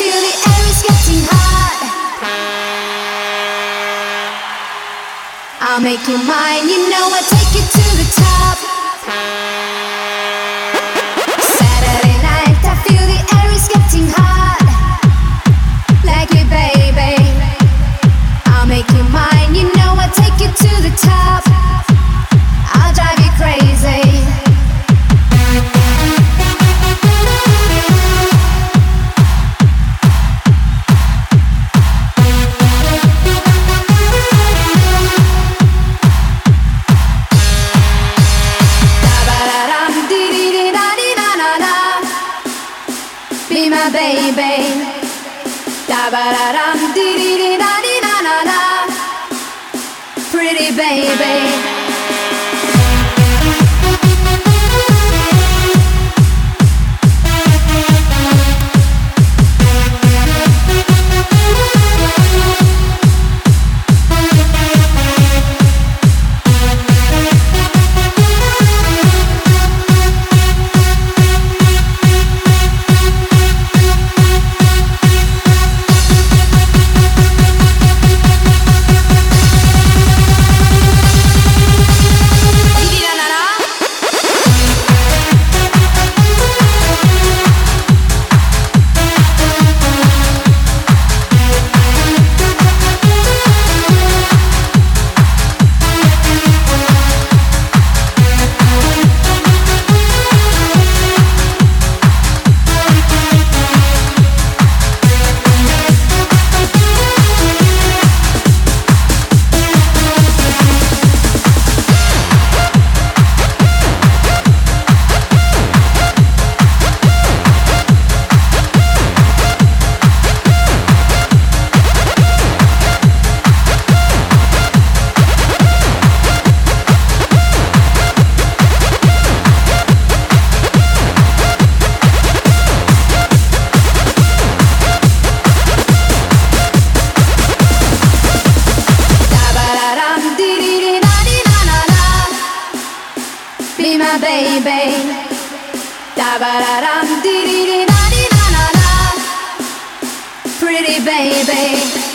feel the air is getting hot. I'll make you mine, you know I take you to the top. Be my baby. Da-ba-da-dum, dee-dee-dee-da-dee-na-na-na. Pretty baby. My baby. Da-ba-da-dum, dee-dee-dee-da-dee-na-na-na. Pretty baby.